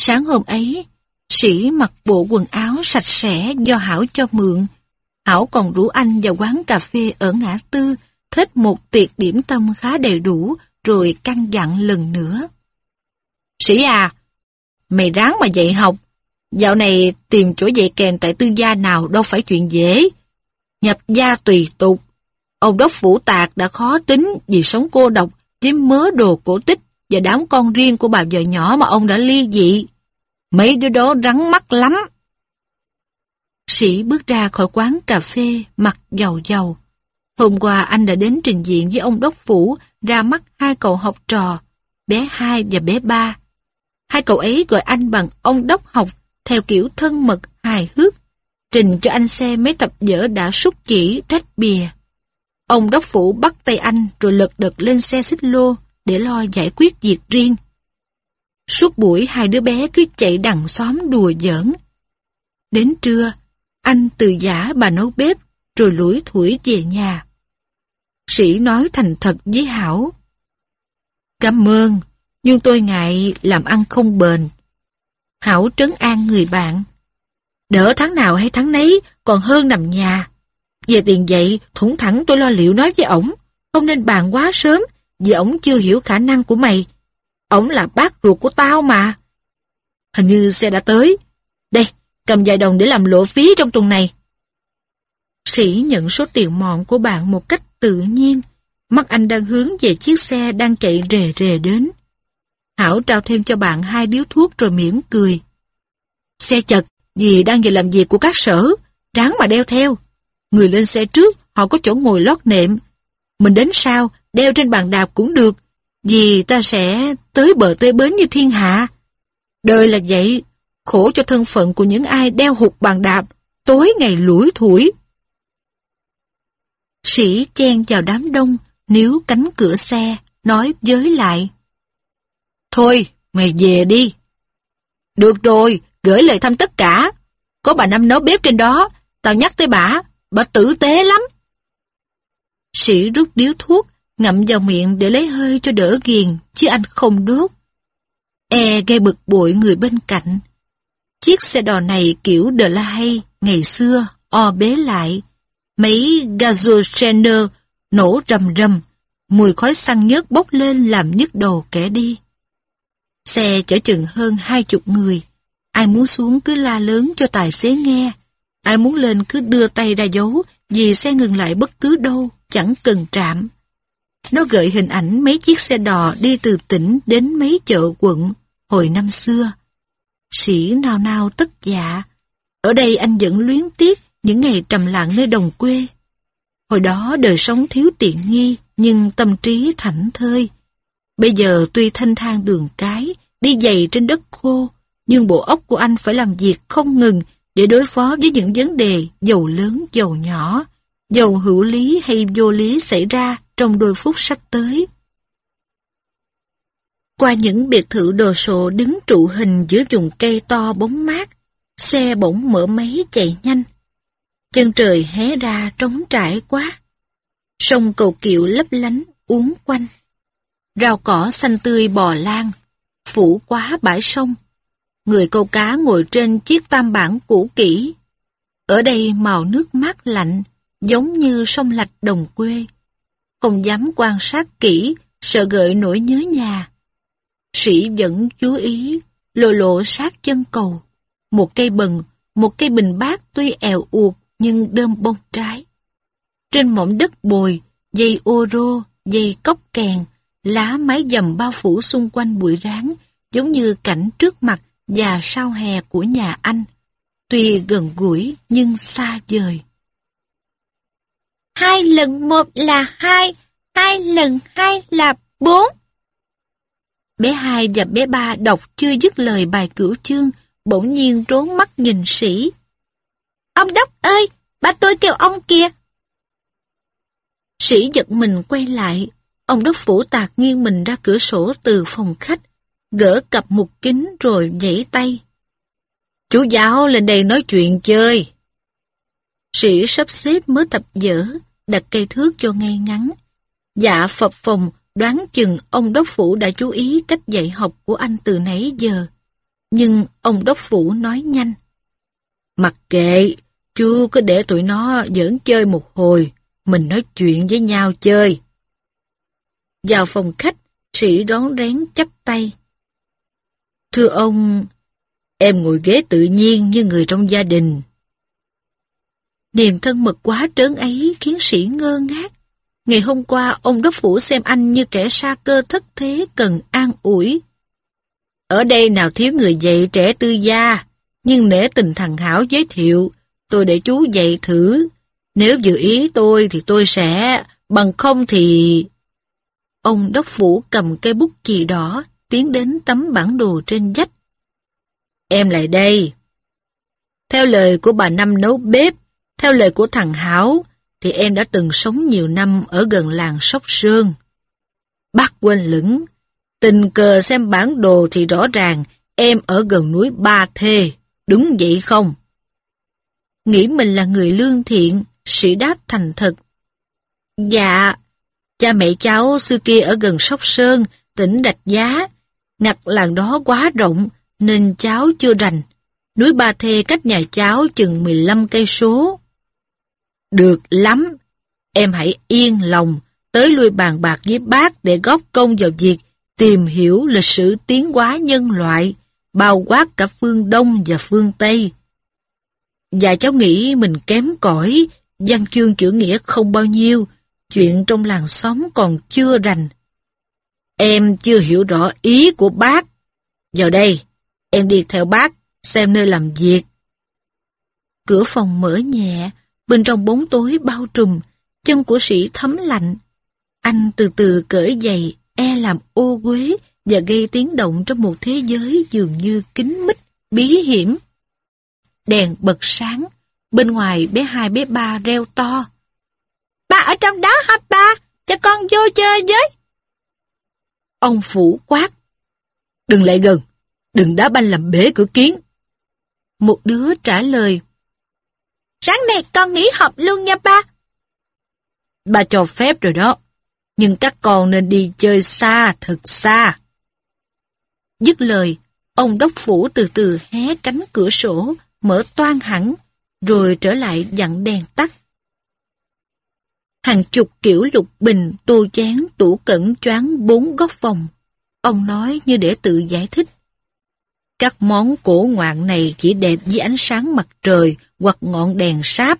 Sáng hôm ấy, sĩ mặc bộ quần áo sạch sẽ do Hảo cho mượn. Hảo còn rủ anh vào quán cà phê ở ngã tư, thích một tiệc điểm tâm khá đầy đủ, rồi căn dặn lần nữa. Sĩ à, mày ráng mà dạy học. Dạo này tìm chỗ dạy kèm tại tư gia nào đâu phải chuyện dễ. Nhập gia tùy tục. Ông đốc phủ tạc đã khó tính vì sống cô độc với mớ đồ cổ tích và đám con riêng của bà vợ nhỏ mà ông đã ly dị. Mấy đứa đó rắn mắt lắm. Sĩ bước ra khỏi quán cà phê, mặt dầu dầu. Hôm qua anh đã đến trình diện với ông đốc phủ ra mắt hai cậu học trò, bé hai và bé ba. Hai cậu ấy gọi anh bằng ông đốc học theo kiểu thân mật, hài hước. Trình cho anh xem mấy tập dở đã xúc chỉ, rách bìa. Ông đốc phủ bắt tay anh rồi lật đật lên xe xích lô để lo giải quyết việc riêng. Suốt buổi hai đứa bé cứ chạy đằng xóm đùa giỡn. Đến trưa, anh từ giả bà nấu bếp rồi lủi thủi về nhà. Sĩ nói thành thật với Hảo. Cảm ơn, nhưng tôi ngại làm ăn không bền. Hảo trấn an người bạn. Đỡ tháng nào hay tháng nấy, còn hơn nằm nhà. Về tiền dậy, thủng thẳng tôi lo liệu nói với ổng. Không nên bàn quá sớm, vì ổng chưa hiểu khả năng của mày. Ổng là bác ruột của tao mà. Hình như xe đã tới. Đây, cầm vài đồng để làm lộ phí trong tuần này. Sĩ nhận số tiền mọn của bạn một cách tự nhiên. Mắt anh đang hướng về chiếc xe đang chạy rề rề đến. Hảo trao thêm cho bạn hai điếu thuốc rồi mỉm cười. Xe chật, vì đang về làm việc của các sở, ráng mà đeo theo. Người lên xe trước, họ có chỗ ngồi lót nệm. Mình đến sau, đeo trên bàn đạp cũng được, vì ta sẽ tới bờ tới bến như thiên hạ. Đời là vậy, khổ cho thân phận của những ai đeo hụt bàn đạp, tối ngày lủi thủi. Sĩ chen vào đám đông, níu cánh cửa xe, nói với lại. Thôi, mày về đi. Được rồi, gửi lời thăm tất cả. Có bà Năm nấu bếp trên đó, tao nhắc tới bà, bà tử tế lắm. Sĩ rút điếu thuốc, ngậm vào miệng để lấy hơi cho đỡ ghiền, chứ anh không đốt. E gây bực bội người bên cạnh. Chiếc xe đò này kiểu đờ la hay, ngày xưa, o bế lại. Mấy gasogener nổ rầm rầm, mùi khói xăng nhớt bốc lên làm nhức đầu kẻ đi. Xe chở chừng hơn hai chục người. Ai muốn xuống cứ la lớn cho tài xế nghe. Ai muốn lên cứ đưa tay ra dấu vì xe ngừng lại bất cứ đâu, chẳng cần trạm. Nó gợi hình ảnh mấy chiếc xe đò đi từ tỉnh đến mấy chợ quận hồi năm xưa. Sĩ nào nào tất dạ. Ở đây anh vẫn luyến tiếc những ngày trầm lặng nơi đồng quê. Hồi đó đời sống thiếu tiện nghi nhưng tâm trí thảnh thơi. Bây giờ tuy thanh thang đường cái, đi giày trên đất khô, nhưng bộ óc của anh phải làm việc không ngừng để đối phó với những vấn đề giàu lớn giàu nhỏ, giàu hữu lý hay vô lý xảy ra trong đôi phút sắp tới. Qua những biệt thự đồ sộ đứng trụ hình giữa vùng cây to bóng mát, xe bỗng mở máy chạy nhanh. Chân trời hé ra trống trải quá. Sông cầu kiệu lấp lánh uốn quanh. Rau cỏ xanh tươi bò lan, phủ quá bãi sông. Người câu cá ngồi trên chiếc tam bản cũ kỹ. Ở đây màu nước mát lạnh, giống như sông lạch đồng quê. Không dám quan sát kỹ, sợ gợi nỗi nhớ nhà. Sĩ vẫn chú ý, lộ lộ sát chân cầu. Một cây bần, một cây bình bát tuy èo uột nhưng đơm bông trái. Trên mỏm đất bồi, dây ô rô, dây cốc kèn, lá mái dầm bao phủ xung quanh bụi ráng, giống như cảnh trước mặt và sau hè của nhà anh. Tuy gần gũi nhưng xa vời. Hai lần một là hai, hai lần hai là bốn. Bé hai và bé ba đọc chưa dứt lời bài cửu chương, bỗng nhiên trốn mắt nhìn sĩ. Ông Đốc ơi, ba tôi kêu ông kìa. Sĩ giật mình quay lại, ông Đốc phủ tạc nghiêng mình ra cửa sổ từ phòng khách, gỡ cặp mục kính rồi nhảy tay. Chú giáo lên đây nói chuyện chơi. Sĩ sắp xếp mới tập dở, đặt cây thước cho ngay ngắn. Dạ phập phòng đoán chừng ông đốc phủ đã chú ý cách dạy học của anh từ nãy giờ. Nhưng ông đốc phủ nói nhanh. Mặc kệ, chú cứ để tụi nó giỡn chơi một hồi, mình nói chuyện với nhau chơi. Dạ Vào phòng khách, sĩ đón rén chắp tay. Thưa ông, em ngồi ghế tự nhiên như người trong gia đình. Niềm thân mật quá trớn ấy khiến sĩ ngơ ngác. Ngày hôm qua, ông đốc phủ xem anh như kẻ sa cơ thất thế cần an ủi. Ở đây nào thiếu người dạy trẻ tư gia, nhưng nể tình thằng Hảo giới thiệu, tôi để chú dạy thử. Nếu dự ý tôi thì tôi sẽ, bằng không thì... Ông đốc phủ cầm cây bút chì đỏ, tiến đến tấm bản đồ trên dách. Em lại đây. Theo lời của bà Năm nấu bếp, theo lời của thằng Hảo, thì em đã từng sống nhiều năm ở gần làng Sóc Sơn. Bác quên lửng, tình cờ xem bản đồ thì rõ ràng em ở gần núi Ba Thê, đúng vậy không? Nghĩ mình là người lương thiện, sĩ đáp thành thật. Dạ, cha mẹ cháu xưa kia ở gần Sóc Sơn, tỉnh Đạch Giá. Ngặt làng đó quá rộng, nên cháu chưa rành. Núi Ba Thê cách nhà cháu chừng 15 cây số. Được lắm, em hãy yên lòng, tới lui bàn bạc với bác để góp công vào việc tìm hiểu lịch sử tiến hóa nhân loại, bao quát cả phương Đông và phương Tây. Và cháu nghĩ mình kém cỏi, văn chương chữ nghĩa không bao nhiêu, chuyện trong làng xóm còn chưa rành. Em chưa hiểu rõ ý của bác. Vào đây, em đi theo bác, xem nơi làm việc. Cửa phòng mở nhẹ, Bên trong bóng tối bao trùm, chân của sĩ thấm lạnh. Anh từ từ cởi giày, e làm ô quế và gây tiếng động trong một thế giới dường như kín mít, bí hiểm. Đèn bật sáng, bên ngoài bé hai bé ba reo to. Ba ở trong đó hả ba? Cho con vô chơi với. Ông Phủ quát. Đừng lại gần, đừng đá banh làm bể cửa kiến. Một đứa trả lời. Sáng nay con nghỉ học luôn nha ba. Ba cho phép rồi đó. Nhưng các con nên đi chơi xa, thật xa. Dứt lời, ông đốc phủ từ từ hé cánh cửa sổ, mở toan hẳn, rồi trở lại dặn đèn tắt. Hàng chục kiểu lục bình, tô chén, tủ cẩn choáng bốn góc phòng. Ông nói như để tự giải thích. Các món cổ ngoạn này chỉ đẹp với ánh sáng mặt trời hoặc ngọn đèn sáp.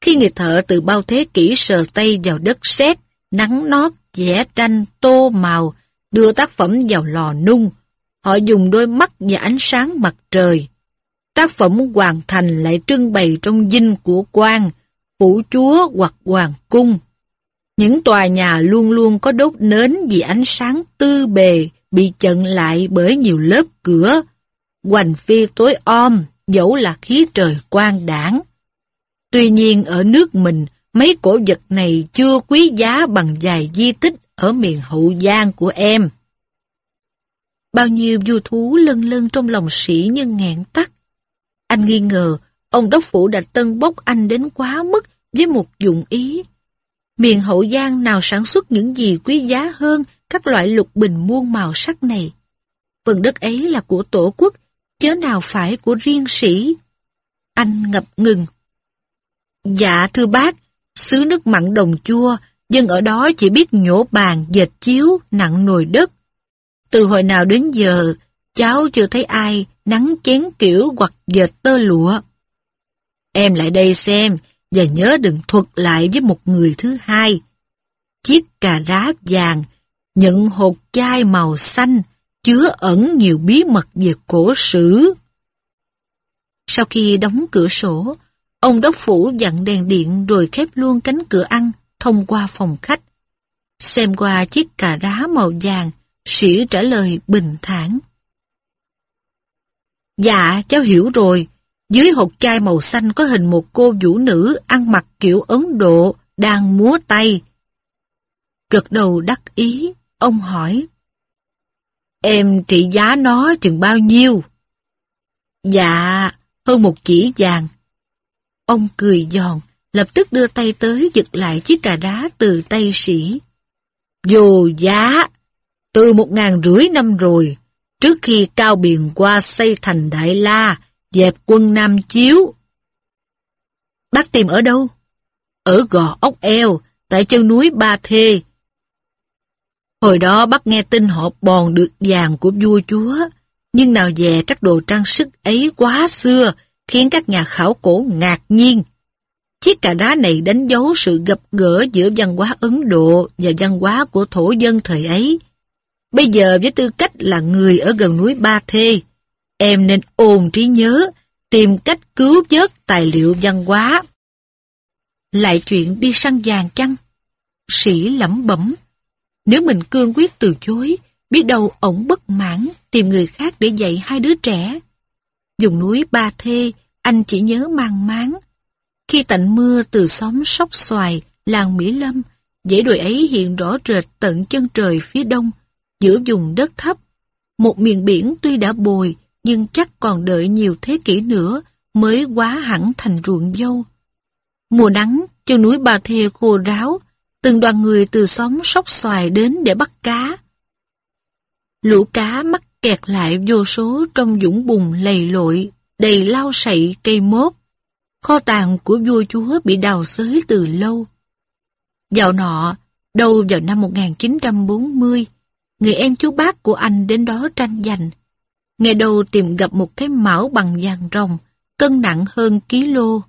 Khi người thợ từ bao thế kỷ sờ tay vào đất sét, nắng nót, vẽ tranh, tô màu, đưa tác phẩm vào lò nung, họ dùng đôi mắt và ánh sáng mặt trời. Tác phẩm hoàn thành lại trưng bày trong dinh của quan, phủ chúa hoặc hoàng cung. Những tòa nhà luôn luôn có đốt nến vì ánh sáng tư bề bị chặn lại bởi nhiều lớp cửa, hoành phi tối om, dẫu là khí trời quang đảng. Tuy nhiên ở nước mình, mấy cổ vật này chưa quý giá bằng vài di tích ở miền hậu giang của em. Bao nhiêu du thú lân lân trong lòng sĩ nhưng nghẹn tắt. Anh nghi ngờ, ông đốc phủ đã tân bốc anh đến quá mức với một dụng ý. Miền hậu giang nào sản xuất những gì quý giá hơn các loại lục bình muôn màu sắc này. Phần đất ấy là của tổ quốc, chớ nào phải của riêng sĩ. Anh ngập ngừng. Dạ thưa bác, xứ nước mặn đồng chua, dân ở đó chỉ biết nhổ bàn, dệt chiếu, nặng nồi đất. Từ hồi nào đến giờ, cháu chưa thấy ai nắng chén kiểu hoặc dệt tơ lụa. Em lại đây xem, và nhớ đừng thuật lại với một người thứ hai. Chiếc cà rá vàng, nhận hột chai màu xanh, chứa ẩn nhiều bí mật về cổ sử. Sau khi đóng cửa sổ, ông đốc phủ dặn đèn điện rồi khép luôn cánh cửa ăn thông qua phòng khách. Xem qua chiếc cà rá màu vàng, sĩ trả lời bình thản. Dạ, cháu hiểu rồi. Dưới hộp chai màu xanh có hình một cô vũ nữ ăn mặc kiểu Ấn Độ đang múa tay. Gật đầu đắc ý, ông hỏi. Em trị giá nó chừng bao nhiêu? Dạ, hơn một chỉ vàng. Ông cười giòn, lập tức đưa tay tới giật lại chiếc cà đá từ tay sĩ. Dù giá, từ một ngàn rưỡi năm rồi, Trước khi cao biền qua xây thành Đại La, dẹp quân Nam Chiếu. Bác tìm ở đâu? Ở gò ốc eo, tại chân núi Ba Thê. Hồi đó bắt nghe tin họ bòn được vàng của vua chúa, nhưng nào về các đồ trang sức ấy quá xưa, khiến các nhà khảo cổ ngạc nhiên. Chiếc cà đá này đánh dấu sự gặp gỡ giữa văn hóa Ấn Độ và văn hóa của thổ dân thời ấy. Bây giờ với tư cách là người ở gần núi Ba Thê, em nên ồn trí nhớ, tìm cách cứu vớt tài liệu văn hóa. Lại chuyện đi săn vàng chăng? Sĩ lẩm bẩm. Nếu mình cương quyết từ chối, biết đâu ổng bất mãn tìm người khác để dạy hai đứa trẻ. Dùng núi Ba Thê, anh chỉ nhớ mang máng. Khi tạnh mưa từ xóm Sóc Xoài, làng Mỹ Lâm, dãy đồi ấy hiện rõ rệt tận chân trời phía đông, giữa vùng đất thấp. Một miền biển tuy đã bồi, nhưng chắc còn đợi nhiều thế kỷ nữa mới quá hẳn thành ruộng dâu. Mùa nắng, chân núi ba Thê khô ráo, từng đoàn người từ xóm Sóc Xoài đến để bắt cá. Lũ cá mắc kẹt lại vô số trong dũng bùn lầy lội, đầy lau sậy cây mốt. Kho tàng của vua chúa bị đào xới từ lâu. Dạo nọ, đầu vào năm 1940, người em chú bác của anh đến đó tranh giành. Ngày đầu tìm gặp một cái mão bằng vàng rồng, cân nặng hơn ký lô.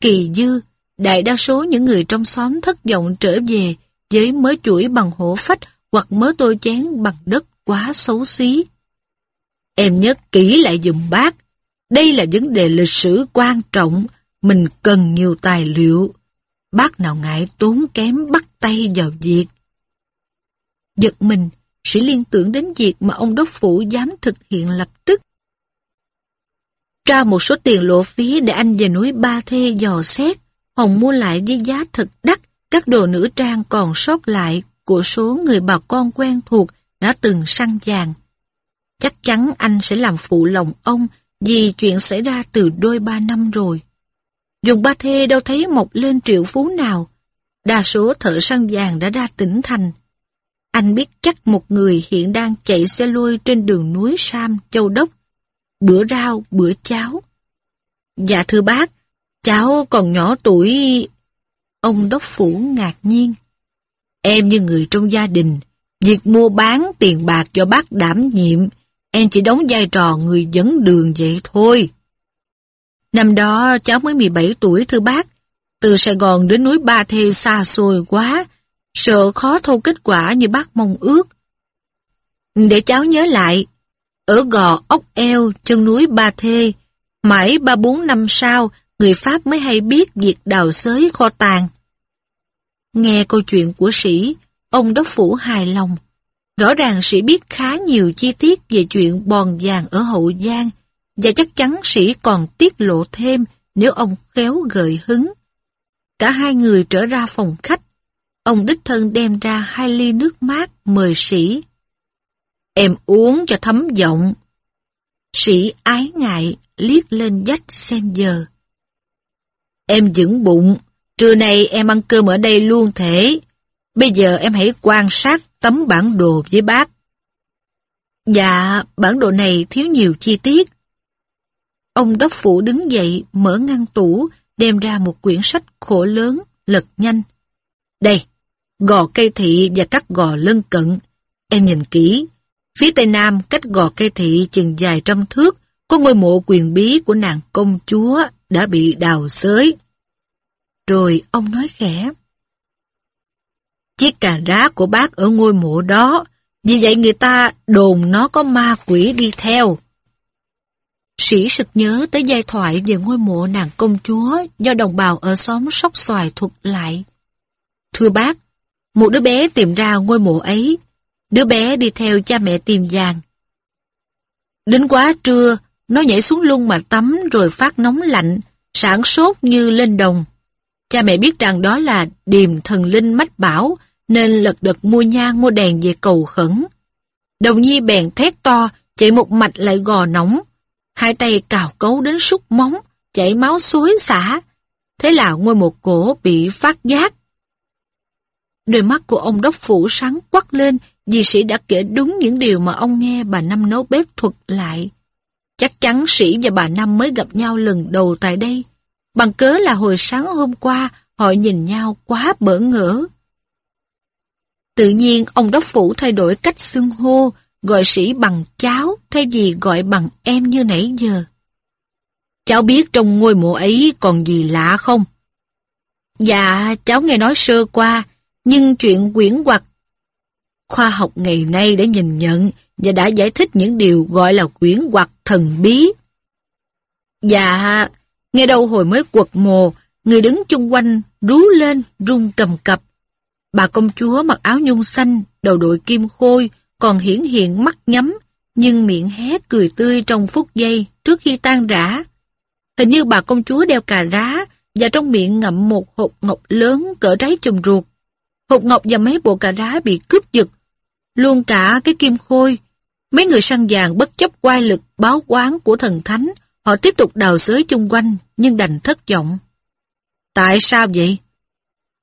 Kỳ dư, đại đa số những người trong xóm thất vọng trở về với mớ chuỗi bằng hổ phách hoặc mớ tô chén bằng đất quá xấu xí. Em nhớ kỹ lại dùm bác. Đây là vấn đề lịch sử quan trọng, mình cần nhiều tài liệu. Bác nào ngại tốn kém bắt tay vào việc. Giật mình, sĩ liên tưởng đến việc mà ông đốc phủ dám thực hiện lập tức. Tra một số tiền lộ phí để anh về núi Ba Thê dò xét, Hồng mua lại với giá thật đắt các đồ nữ trang còn sót lại của số người bà con quen thuộc đã từng săn vàng. Chắc chắn anh sẽ làm phụ lòng ông vì chuyện xảy ra từ đôi ba năm rồi. Dùng ba thê đâu thấy mọc lên triệu phú nào. Đa số thợ săn vàng đã ra tỉnh thành. Anh biết chắc một người hiện đang chạy xe lôi trên đường núi Sam, Châu Đốc. Bữa rau, bữa cháo. Dạ thưa bác, cháu còn nhỏ tuổi... Ông đốc phủ ngạc nhiên. Em như người trong gia đình, việc mua bán tiền bạc cho bác đảm nhiệm, em chỉ đóng vai trò người dẫn đường vậy thôi. Năm đó cháu mới 17 tuổi thưa bác, từ Sài Gòn đến núi Ba Thê xa xôi quá, sợ khó thâu kết quả như bác mong ước. Để cháu nhớ lại, ở gò ốc eo chân núi Ba Thê, mãi ba bốn năm sau, người Pháp mới hay biết việc đào xới kho tàng. Nghe câu chuyện của sĩ, ông đốc phủ hài lòng. Rõ ràng sĩ biết khá nhiều chi tiết về chuyện bòn vàng ở Hậu Giang, và chắc chắn sĩ còn tiết lộ thêm nếu ông khéo gợi hứng. Cả hai người trở ra phòng khách. Ông đích thân đem ra hai ly nước mát mời sĩ. Em uống cho thấm giọng. Sĩ ái ngại liếc lên dách xem giờ. Em vững bụng, trưa nay em ăn cơm ở đây luôn thể. Bây giờ em hãy quan sát tấm bản đồ với bác. Dạ, bản đồ này thiếu nhiều chi tiết. Ông đốc phủ đứng dậy, mở ngăn tủ, đem ra một quyển sách khổ lớn, lật nhanh. Đây, gò cây thị và các gò lân cận. Em nhìn kỹ. Phía tây nam, cách gò cây thị chừng dài trăm thước, có ngôi mộ quyền bí của nàng công chúa đã bị đào xới. Rồi ông nói khẽ. Chiếc cà rá của bác ở ngôi mộ đó, vì vậy người ta đồn nó có ma quỷ đi theo. Sĩ sực nhớ tới giai thoại về ngôi mộ nàng công chúa do đồng bào ở xóm Sóc Xoài thuật lại. Thưa bác, một đứa bé tìm ra ngôi mộ ấy, đứa bé đi theo cha mẹ tìm vàng. Đến quá trưa, nó nhảy xuống lung mà tắm rồi phát nóng lạnh, sản sốt như lên đồng. Cha mẹ biết rằng đó là điềm thần linh mách bảo, nên lật đật mua nhang mua đèn về cầu khẩn. Đồng nhi bèn thét to, chạy một mạch lại gò nóng. Hai tay cào cấu đến súc móng, chảy máu xối xả. Thế là ngôi một cổ bị phát giác. Đôi mắt của ông đốc phủ sáng quắc lên vì sĩ đã kể đúng những điều mà ông nghe bà Năm nấu bếp thuật lại. Chắc chắn sĩ và bà Năm mới gặp nhau lần đầu tại đây. Bằng cớ là hồi sáng hôm qua họ nhìn nhau quá bỡ ngỡ. Tự nhiên ông đốc phủ thay đổi cách xưng hô, gọi sĩ bằng cháu thay vì gọi bằng em như nãy giờ. Cháu biết trong ngôi mộ ấy còn gì lạ không? Dạ, cháu nghe nói sơ qua, nhưng chuyện quyển hoặc khoa học ngày nay đã nhìn nhận và đã giải thích những điều gọi là quyển hoặc thần bí. Dạ, nghe đâu hồi mới quật mồ, người đứng chung quanh rú lên rung cầm cập. Bà công chúa mặc áo nhung xanh, đầu đội kim khôi, còn hiển hiện mắt nhắm, nhưng miệng hé cười tươi trong phút giây trước khi tan rã. Hình như bà công chúa đeo cà rá và trong miệng ngậm một hộp ngọc lớn cỡ trái chùm ruột. Hộp ngọc và mấy bộ cà rá bị cướp giật. Luôn cả cái kim khôi. Mấy người săn vàng bất chấp quay lực báo quán của thần thánh, họ tiếp tục đào xới chung quanh nhưng đành thất vọng. Tại sao vậy?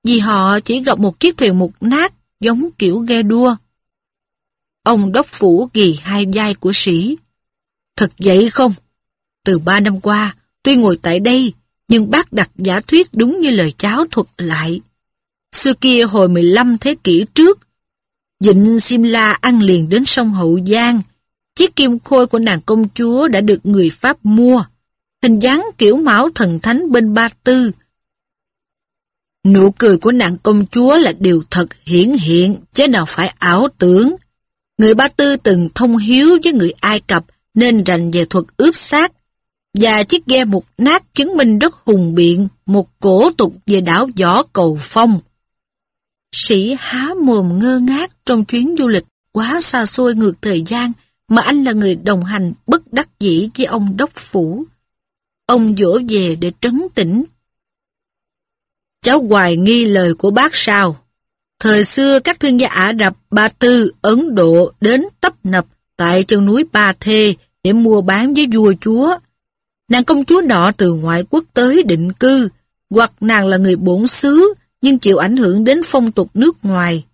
Vì họ chỉ gặp một chiếc thuyền mục nát giống kiểu ghe đua. Ông đốc phủ ghi hai vai của sĩ. Thật vậy không? Từ ba năm qua, tuy ngồi tại đây, nhưng bác đặt giả thuyết đúng như lời cháu thuật lại. Xưa kia hồi 15 thế kỷ trước, Dịnh Simla ăn liền đến sông Hậu Giang, chiếc kim khôi của nàng công chúa đã được người Pháp mua. Hình dáng kiểu mão thần thánh bên Ba Tư. Nụ cười của nàng công chúa là điều thật hiển hiện, chứ nào phải ảo tưởng. Người Ba Tư từng thông hiếu với người Ai Cập nên rành về thuật ướp xác và chiếc ghe mục nát chứng minh rất hùng biện một cổ tục về đảo Võ Cầu Phong. Sĩ há mồm ngơ ngác trong chuyến du lịch quá xa xôi ngược thời gian mà anh là người đồng hành bất đắc dĩ với ông Đốc Phủ. Ông dỗ về để trấn tĩnh. Cháu hoài nghi lời của bác sao? Thời xưa các thương gia Ả Rập, Ba Tư, Ấn Độ đến tấp nập tại chân núi Ba Thê để mua bán với vua chúa. Nàng công chúa nọ từ ngoại quốc tới định cư, hoặc nàng là người bổn xứ nhưng chịu ảnh hưởng đến phong tục nước ngoài.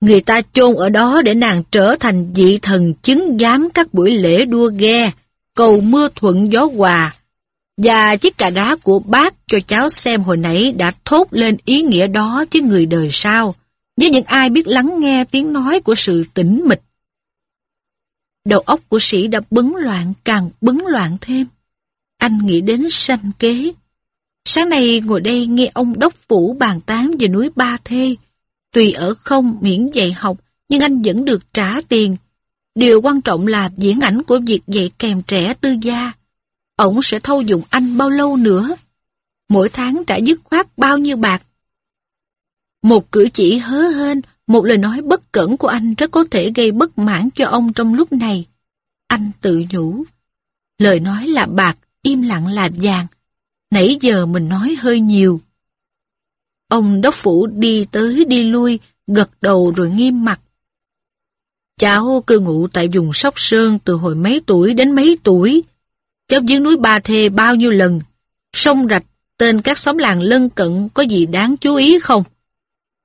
Người ta chôn ở đó để nàng trở thành vị thần chứng giám các buổi lễ đua ghe, cầu mưa thuận gió hòa. Và chiếc cà đá của bác cho cháu xem hồi nãy đã thốt lên ý nghĩa đó với người đời sau, với những ai biết lắng nghe tiếng nói của sự tĩnh mịch. Đầu óc của sĩ đã bấn loạn càng bấn loạn thêm. Anh nghĩ đến sanh kế. Sáng nay ngồi đây nghe ông đốc phủ bàn tán về núi Ba Thê. Tùy ở không miễn dạy học, nhưng anh vẫn được trả tiền. Điều quan trọng là diễn ảnh của việc dạy kèm trẻ tư gia. Ông sẽ thâu dụng anh bao lâu nữa? Mỗi tháng trả dứt khoát bao nhiêu bạc? Một cử chỉ hớ hên, một lời nói bất cẩn của anh rất có thể gây bất mãn cho ông trong lúc này. Anh tự nhủ. Lời nói là bạc, im lặng là vàng. Nãy giờ mình nói hơi nhiều. Ông đốc phủ đi tới đi lui, gật đầu rồi nghiêm mặt. Cháu cư ngụ tại vùng Sóc Sơn từ hồi mấy tuổi đến mấy tuổi. Cháu dưới núi Ba Thê bao nhiêu lần. Sông Rạch, tên các xóm làng lân cận có gì đáng chú ý không?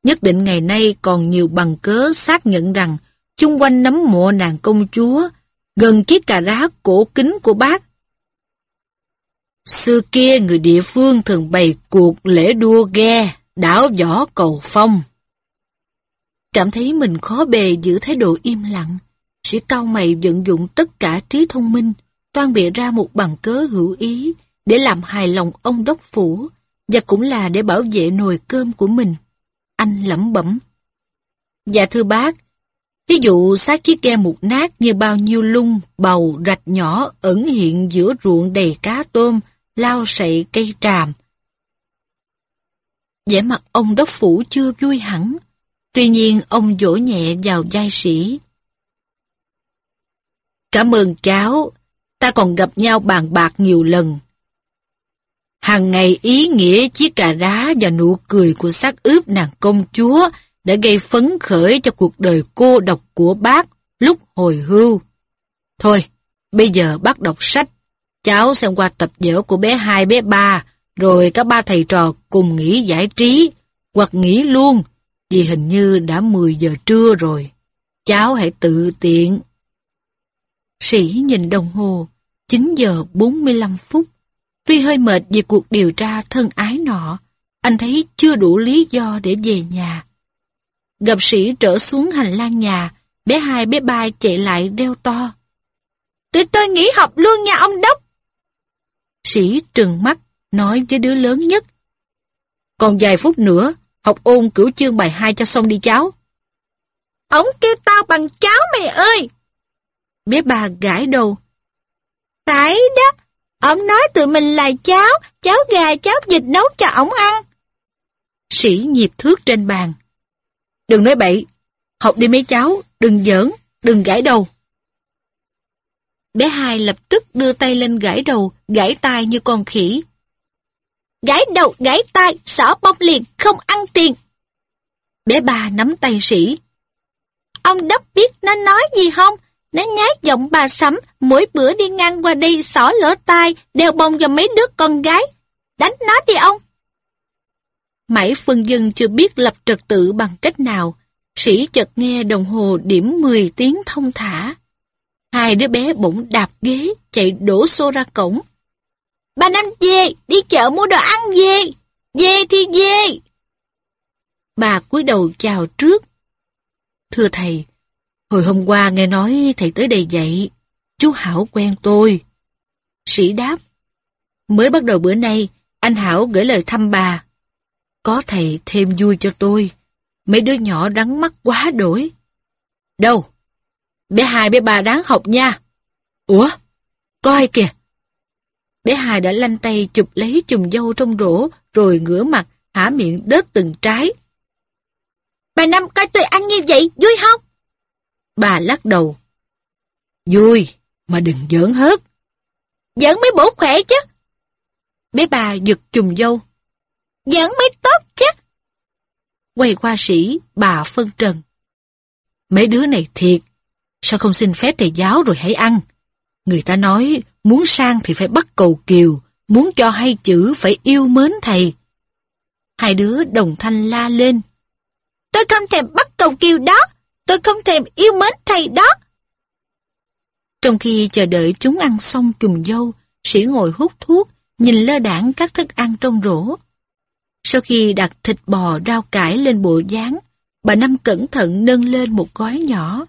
Nhất định ngày nay còn nhiều bằng cớ xác nhận rằng chung quanh nấm mộ nàng công chúa, gần chiếc cà rá cổ kính của bác. Xưa kia người địa phương thường bày cuộc lễ đua ghe, đảo võ cầu phong. Cảm thấy mình khó bề giữ thái độ im lặng, sĩ cao mày vận dụng tất cả trí thông minh, toan bịa ra một bằng cớ hữu ý để làm hài lòng ông đốc phủ, và cũng là để bảo vệ nồi cơm của mình. Anh lẩm bẩm. Dạ thưa bác, ví dụ xác chiếc ghe mục nát như bao nhiêu lung, bầu, rạch nhỏ ẩn hiện giữa ruộng đầy cá tôm, lao sậy cây tràm. vẻ mặt ông đốc phủ chưa vui hẳn, tuy nhiên ông vỗ nhẹ vào vai sĩ. Cảm ơn cháu, ta còn gặp nhau bàn bạc nhiều lần. Hàng ngày ý nghĩa chiếc cà rá và nụ cười của xác ướp nàng công chúa đã gây phấn khởi cho cuộc đời cô độc của bác lúc hồi hưu. Thôi, bây giờ bác đọc sách. Cháu xem qua tập dở của bé hai bé ba, rồi các ba thầy trò cùng nghỉ giải trí, hoặc nghỉ luôn, Vì hình như đã 10 giờ trưa rồi. Cháu hãy tự tiện. Sĩ nhìn đồng hồ, 9 giờ 45 phút. Tuy hơi mệt vì cuộc điều tra thân ái nọ, anh thấy chưa đủ lý do để về nhà. Gặp sĩ trở xuống hành lang nhà, bé hai bé ba chạy lại đeo to. Tụi tôi nghỉ học luôn nha ông Đốc. Sĩ trừng mắt, nói với đứa lớn nhất. Còn vài phút nữa, học ôn cửu chương bài hai cho xong đi cháu. Ông kêu tao bằng cháu mày ơi. Bé bà gãi đầu. Phải đó, ông nói tụi mình là cháu, cháu gà, cháu vịt nấu cho ổng ăn. Sĩ nhịp thước trên bàn. Đừng nói bậy, học đi mấy cháu, đừng giỡn, đừng gãi đầu. Bé hai lập tức đưa tay lên gãi đầu, gãi tai như con khỉ. Gãi đầu, gãi tai, xỏ bông liền, không ăn tiền. Bé ba nắm tay sĩ. Ông Đốc biết nó nói gì không? Nó nhát giọng bà sắm, mỗi bữa đi ngang qua đây xỏ lỗ tai, đeo bông cho mấy đứa con gái. Đánh nó đi ông. Mãi phân dân chưa biết lập trật tự bằng cách nào, sĩ chợt nghe đồng hồ điểm 10 tiếng thông thả. Hai đứa bé bỗng đạp ghế, chạy đổ xô ra cổng. Ba Năm về, đi chợ mua đồ ăn về. Về thì về. Bà cúi đầu chào trước. Thưa thầy, hồi hôm qua nghe nói thầy tới đây dạy, chú Hảo quen tôi. Sĩ đáp, mới bắt đầu bữa nay, anh Hảo gửi lời thăm bà. Có thầy thêm vui cho tôi, mấy đứa nhỏ đắng mắt quá đổi. Đâu? Bé hai bé ba đáng học nha. Ủa? Coi kìa. Bé hai đã lanh tay chụp lấy chùm dâu trong rổ, rồi ngửa mặt, hả miệng đớp từng trái. Bà Năm coi tôi ăn như vậy, vui không? Bà lắc đầu. Vui, mà đừng giỡn hết. Giỡn mới bổ khỏe chứ. Bé bà giật chùm dâu. Giỡn mới tốt chứ. Quay qua sĩ, bà phân trần. Mấy đứa này thiệt, sao không xin phép thầy giáo rồi hãy ăn? Người ta nói, muốn sang thì phải bắt cầu kiều, muốn cho hay chữ phải yêu mến thầy. Hai đứa đồng thanh la lên. Tôi không thèm bắt cầu kiều đó, tôi không thèm yêu mến thầy đó. Trong khi chờ đợi chúng ăn xong chùm dâu, sĩ ngồi hút thuốc, nhìn lơ đảng các thức ăn trong rổ. Sau khi đặt thịt bò rau cải lên bộ dáng, bà Năm cẩn thận nâng lên một gói nhỏ,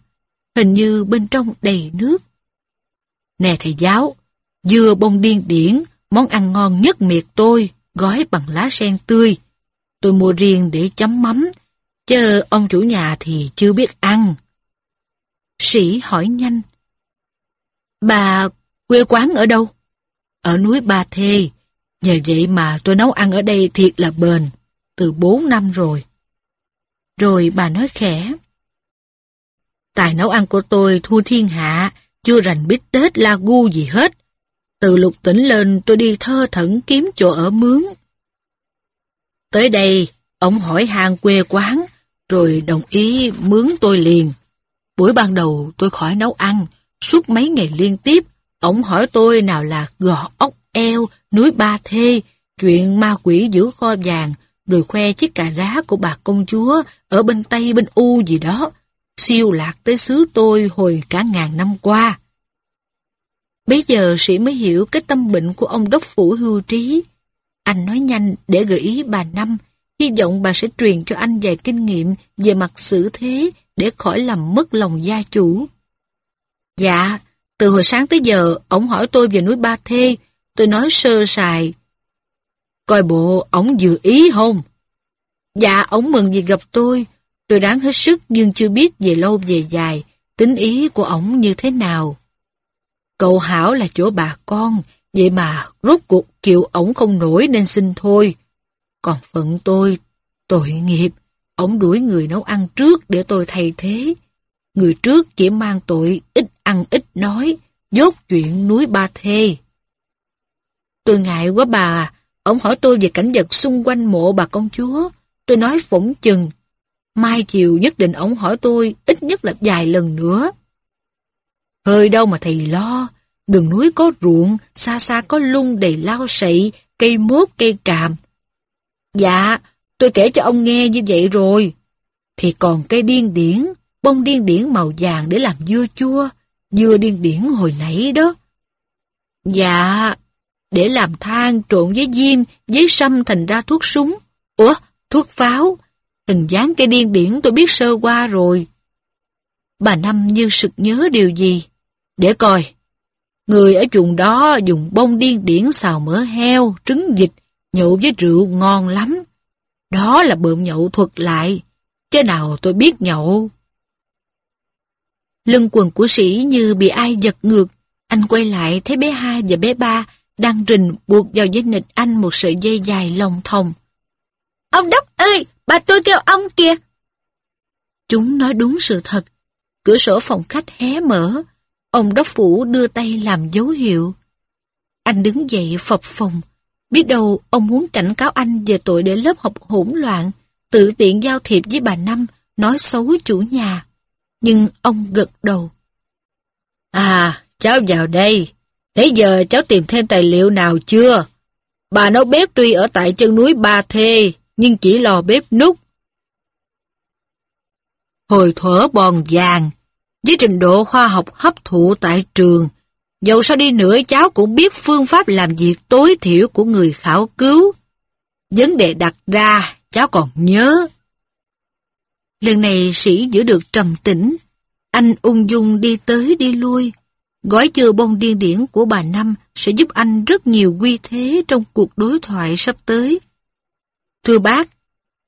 hình như bên trong đầy nước. Nè thầy giáo, dưa bông điên điển, món ăn ngon nhất miệt tôi, gói bằng lá sen tươi. Tôi mua riêng để chấm mắm, chứ ông chủ nhà thì chưa biết ăn. Sĩ hỏi nhanh. Bà quê quán ở đâu? Ở núi Ba Thê. Nhờ vậy mà tôi nấu ăn ở đây thiệt là bền. Từ bốn năm rồi. Rồi bà nói khẽ. Tài nấu ăn của tôi thua thiên hạ, chưa rành biết tết la gu gì hết. Từ lục tỉnh lên tôi đi thơ thẩn kiếm chỗ ở mướn. Tới đây, ông hỏi hàng quê quán, rồi đồng ý mướn tôi liền. Buổi ban đầu tôi khỏi nấu ăn, suốt mấy ngày liên tiếp, ông hỏi tôi nào là gò ốc eo, núi ba thê, chuyện ma quỷ giữ kho vàng, rồi khoe chiếc cà rá của bà công chúa ở bên Tây bên U gì đó, siêu lạc tới xứ tôi hồi cả ngàn năm qua. Bây giờ sĩ mới hiểu cái tâm bệnh của ông đốc phủ hưu trí. Anh nói nhanh để gợi ý bà Năm, hy vọng bà sẽ truyền cho anh vài kinh nghiệm về mặt xử thế để khỏi làm mất lòng gia chủ. Dạ, từ hồi sáng tới giờ, ông hỏi tôi về núi Ba Thê, tôi nói sơ sài. Coi bộ, ông vừa ý không? Dạ, ông mừng vì gặp tôi, tôi đáng hết sức nhưng chưa biết về lâu về dài, tính ý của ổng như thế nào. Cậu Hảo là chỗ bà con, vậy mà rốt cuộc chịu ổng không nổi nên xin thôi. Còn phận tôi, tội nghiệp, ổng đuổi người nấu ăn trước để tôi thay thế. Người trước chỉ mang tội ít ăn ít nói, dốt chuyện núi ba thê. Tôi ngại quá bà, ổng hỏi tôi về cảnh vật xung quanh mộ bà công chúa. Tôi nói phỏng chừng, mai chiều nhất định ông hỏi tôi ít nhất là vài lần nữa. Hơi đâu mà thầy lo, gần núi có ruộng, xa xa có lung đầy lao sậy, cây mốt cây tràm. Dạ, tôi kể cho ông nghe như vậy rồi. thì còn cây điên điển, bông điên điển màu vàng để làm dưa chua, dưa điên điển hồi nãy đó. Dạ, để làm than trộn với diêm, với sâm thành ra thuốc súng. Ủa, thuốc pháo. Hình dáng cây điên điển tôi biết sơ qua rồi. Bà Năm như sực nhớ điều gì. Để coi. Người ở vùng đó dùng bông điên điển xào mỡ heo, trứng vịt, nhậu với rượu ngon lắm. Đó là bượm nhậu thuật lại. Chứ nào tôi biết nhậu. Lưng quần của sĩ như bị ai giật ngược. Anh quay lại thấy bé hai và bé ba đang rình buộc vào dây nịch anh một sợi dây dài lồng thòng. Ông Đốc ơi, bà tôi kêu ông kìa. Chúng nói đúng sự thật. Cửa sổ phòng khách hé mở. Ông Đốc Phủ đưa tay làm dấu hiệu. Anh đứng dậy phập phòng. Biết đâu ông muốn cảnh cáo anh về tội để lớp học hỗn loạn, tự tiện giao thiệp với bà Năm, nói xấu chủ nhà. Nhưng ông gật đầu. À, cháu vào đây. Nãy giờ cháu tìm thêm tài liệu nào chưa? Bà nấu bếp tuy ở tại chân núi Ba Thê, nhưng chỉ lò bếp nút. Hồi thuở bòn vàng, với trình độ khoa học hấp thụ tại trường, dầu sao đi nữa cháu cũng biết phương pháp làm việc tối thiểu của người khảo cứu. Vấn đề đặt ra, cháu còn nhớ. Lần này sĩ giữ được trầm tĩnh, anh ung dung đi tới đi lui. Gói chừa bông điên điển của bà Năm sẽ giúp anh rất nhiều quy thế trong cuộc đối thoại sắp tới. Thưa bác,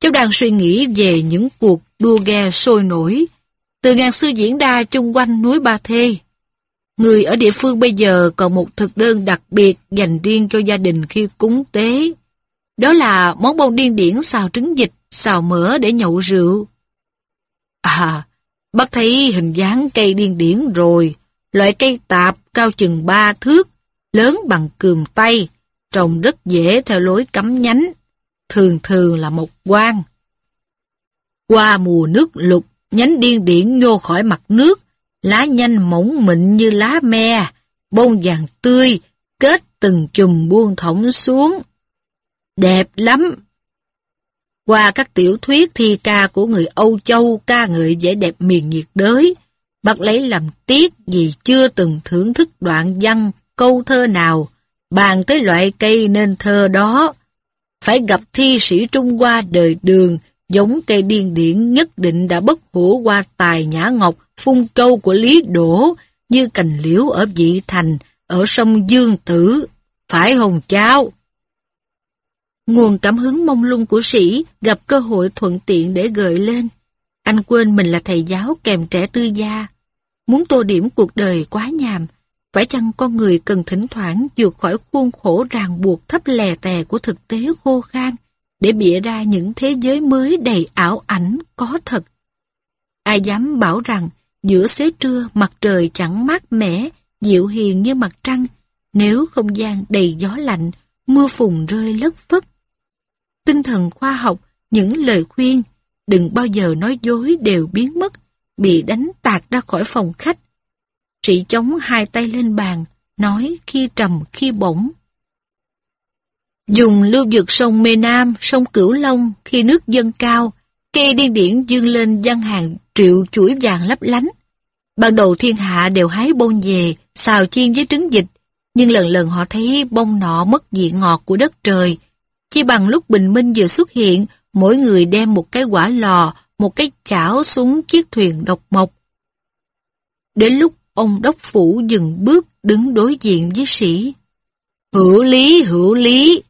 cháu đang suy nghĩ về những cuộc đua ghe sôi nổi, từ ngàn xưa diễn ra chung quanh núi Ba Thê. Người ở địa phương bây giờ còn một thực đơn đặc biệt dành riêng cho gia đình khi cúng tế. Đó là món bông điên điển xào trứng vịt, xào mỡ để nhậu rượu. À, bác thấy hình dáng cây điên điển rồi, loại cây tạp cao chừng ba thước, lớn bằng cườm tay, trồng rất dễ theo lối cắm nhánh, thường thường là một quan. Qua mùa nước lục, nhánh điên điển nhô khỏi mặt nước, lá nhanh mỏng mịn như lá me, bông vàng tươi, kết từng chùm buông thõng xuống. Đẹp lắm! Qua các tiểu thuyết thi ca của người Âu Châu ca ngợi vẻ đẹp miền nhiệt đới, bác lấy làm tiếc vì chưa từng thưởng thức đoạn văn, câu thơ nào, bàn tới loại cây nên thơ đó. Phải gặp thi sĩ Trung Hoa đời đường, giống cây điên điển nhất định đã bất hủ qua tài nhã ngọc, phun câu của Lý Đỗ, như cành liễu ở vị thành, ở sông Dương Tử. Phải hồng cháo. Nguồn cảm hứng mông lung của sĩ gặp cơ hội thuận tiện để gợi lên. Anh quên mình là thầy giáo kèm trẻ tư gia. Muốn tô điểm cuộc đời quá nhàm, phải chăng con người cần thỉnh thoảng vượt khỏi khuôn khổ ràng buộc thấp lè tè của thực tế khô khan để bịa ra những thế giới mới đầy ảo ảnh có thật. Ai dám bảo rằng giữa xế trưa mặt trời chẳng mát mẻ, dịu hiền như mặt trăng, nếu không gian đầy gió lạnh, mưa phùn rơi lất phất. Tinh thần khoa học, những lời khuyên, đừng bao giờ nói dối đều biến mất, bị đánh tạc ra khỏi phòng khách. Sĩ chống hai tay lên bàn, nói khi trầm khi bổng. Dùng lưu vực sông Mê Nam, sông Cửu Long khi nước dâng cao, cây điên điển dương lên dân hàng triệu chuỗi vàng lấp lánh. Ban đầu thiên hạ đều hái bông về, xào chiên với trứng vịt, nhưng lần lần họ thấy bông nọ mất vị ngọt của đất trời. Chỉ bằng lúc bình minh vừa xuất hiện, mỗi người đem một cái quả lò, một cái chảo xuống chiếc thuyền độc mộc. Đến lúc ông đốc phủ dừng bước đứng đối diện với sĩ. Hữu lý, hữu lý,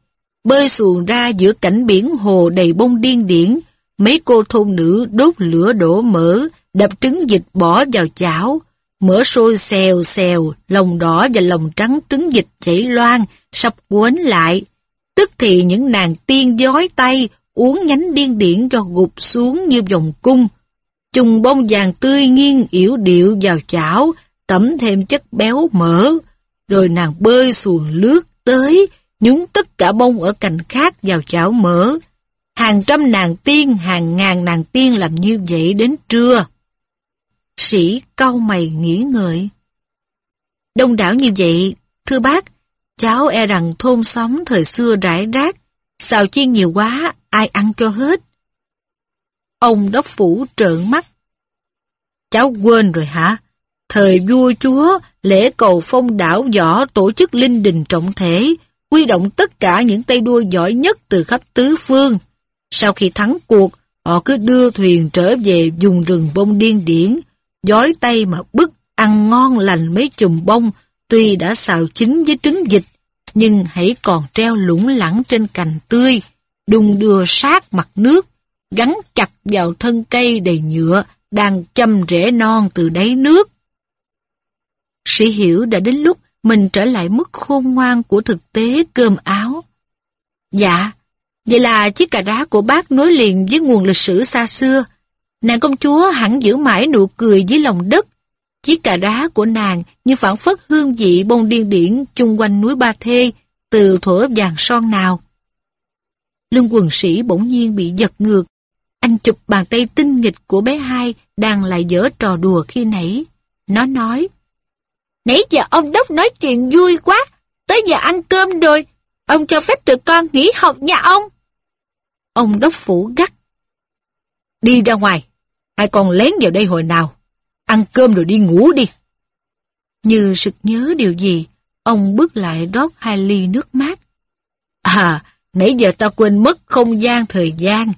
bơi xuồng ra giữa cảnh biển hồ đầy bông điên điển, mấy cô thôn nữ đốt lửa đổ mỡ, đập trứng dịch bỏ vào chảo, mỡ sôi xèo xèo, lòng đỏ và lòng trắng trứng dịch chảy loang sập quấn lại. Tức thì những nàng tiên giói tay, uống nhánh điên điển cho gục xuống như vòng cung. chùng bông vàng tươi nghiêng yểu điệu vào chảo, tẩm thêm chất béo mỡ, rồi nàng bơi xuồng lướt tới, nhúng tất cả bông ở cành khác vào chảo mỡ. Hàng trăm nàng tiên, hàng ngàn nàng tiên làm như vậy đến trưa. Sĩ cau mày nghĩ ngợi. Đông đảo như vậy, thưa bác, cháu e rằng thôn xóm thời xưa rải rác, xào chiên nhiều quá, ai ăn cho hết. Ông đốc phủ trợn mắt. Cháu quên rồi hả? Thời vua chúa, lễ cầu phong đảo võ tổ chức linh đình trọng thể, quy động tất cả những tay đua giỏi nhất từ khắp tứ phương. Sau khi thắng cuộc, họ cứ đưa thuyền trở về dùng rừng bông điên điển, giói tay mà bức ăn ngon lành mấy chùm bông, tuy đã xào chín với trứng dịch, nhưng hãy còn treo lủng lẳng trên cành tươi, đung đưa sát mặt nước, gắn chặt vào thân cây đầy nhựa, đang châm rễ non từ đáy nước. Sĩ hiểu đã đến lúc mình trở lại mức khôn ngoan của thực tế cơm áo. Dạ, vậy là chiếc cà rá của bác nối liền với nguồn lịch sử xa xưa. Nàng công chúa hẳn giữ mãi nụ cười dưới lòng đất. Chiếc cà rá của nàng như phản phất hương vị bông điên điển chung quanh núi Ba Thê từ thổ vàng son nào. Lưng quần sĩ bỗng nhiên bị giật ngược. Anh chụp bàn tay tinh nghịch của bé hai đang lại dở trò đùa khi nãy. Nó nói, Nãy giờ ông Đốc nói chuyện vui quá, tới giờ ăn cơm rồi, ông cho phép tụi con nghỉ học nha ông. Ông Đốc Phủ gắt. Đi ra ngoài, hai con lén vào đây hồi nào, ăn cơm rồi đi ngủ đi. Như sực nhớ điều gì, ông bước lại rót hai ly nước mát. À, nãy giờ ta quên mất không gian thời gian.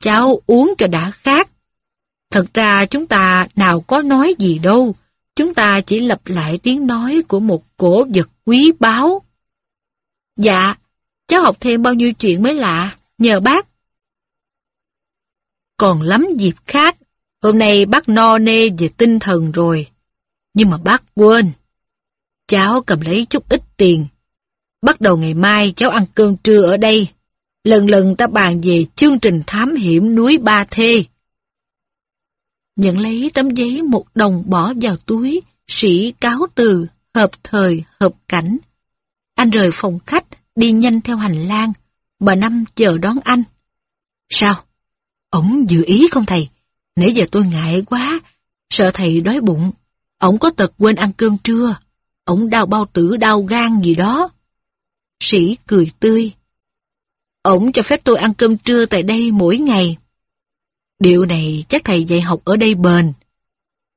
Cháu uống cho đã khát. Thật ra chúng ta nào có nói gì đâu. Chúng ta chỉ lặp lại tiếng nói của một cổ vật quý báu. Dạ, cháu học thêm bao nhiêu chuyện mới lạ, nhờ bác. Còn lắm dịp khác, hôm nay bác no nê về tinh thần rồi. Nhưng mà bác quên. Cháu cầm lấy chút ít tiền. Bắt đầu ngày mai cháu ăn cơm trưa ở đây. Lần lần ta bàn về chương trình thám hiểm núi Ba Thê nhận lấy tấm giấy một đồng bỏ vào túi, sĩ cáo từ, hợp thời, hợp cảnh. Anh rời phòng khách, đi nhanh theo hành lang. Bà Năm chờ đón anh. Sao? Ổng dự ý không thầy? Nãy giờ tôi ngại quá, sợ thầy đói bụng. Ổng có tật quên ăn cơm trưa. Ổng đau bao tử đau gan gì đó. Sĩ cười tươi. Ổng cho phép tôi ăn cơm trưa tại đây mỗi ngày. Điều này chắc thầy dạy học ở đây bền.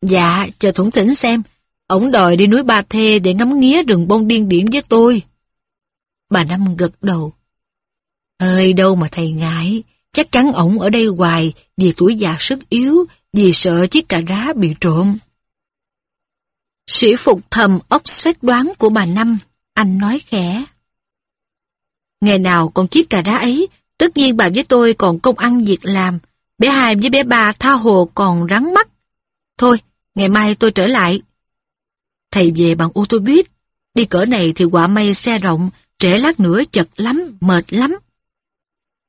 Dạ, chờ thủng Thỉnh xem. Ông đòi đi núi Ba Thê để ngắm nghía rừng bông điên điển với tôi. Bà Năm gật đầu. Ơi đâu mà thầy ngại, chắc chắn ổng ở đây hoài vì tuổi già sức yếu, vì sợ chiếc cà rá bị trộm. Sĩ phục thầm ốc xét đoán của bà Năm, anh nói khẽ. Ngày nào còn chiếc cà rá ấy, tất nhiên bà với tôi còn công ăn việc làm, Bé hai với bé ba tha hồ còn rắn mắt. Thôi, ngày mai tôi trở lại. Thầy về bằng ô tô buýt. Đi cỡ này thì quả mây xe rộng, trễ lát nữa chật lắm, mệt lắm.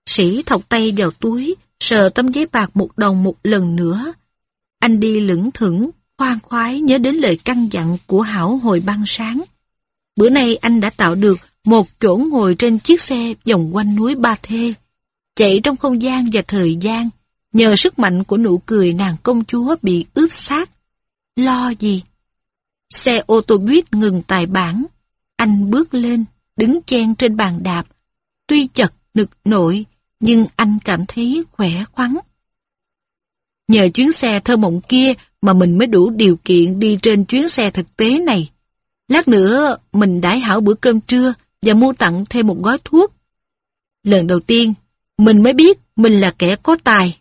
Sĩ thọc tay vào túi, sờ tấm giấy bạc một đồng một lần nữa. Anh đi lững thững, khoan khoái nhớ đến lời căn dặn của Hảo hồi ban sáng. Bữa nay anh đã tạo được một chỗ ngồi trên chiếc xe vòng quanh núi Ba Thê, chạy trong không gian và thời gian, Nhờ sức mạnh của nụ cười nàng công chúa bị ướp xác Lo gì? Xe ô tô buýt ngừng tại bản. Anh bước lên, đứng chen trên bàn đạp. Tuy chật, nực nội, nhưng anh cảm thấy khỏe khoắn. Nhờ chuyến xe thơ mộng kia mà mình mới đủ điều kiện đi trên chuyến xe thực tế này. Lát nữa mình đãi hảo bữa cơm trưa và mua tặng thêm một gói thuốc. Lần đầu tiên, mình mới biết mình là kẻ có tài.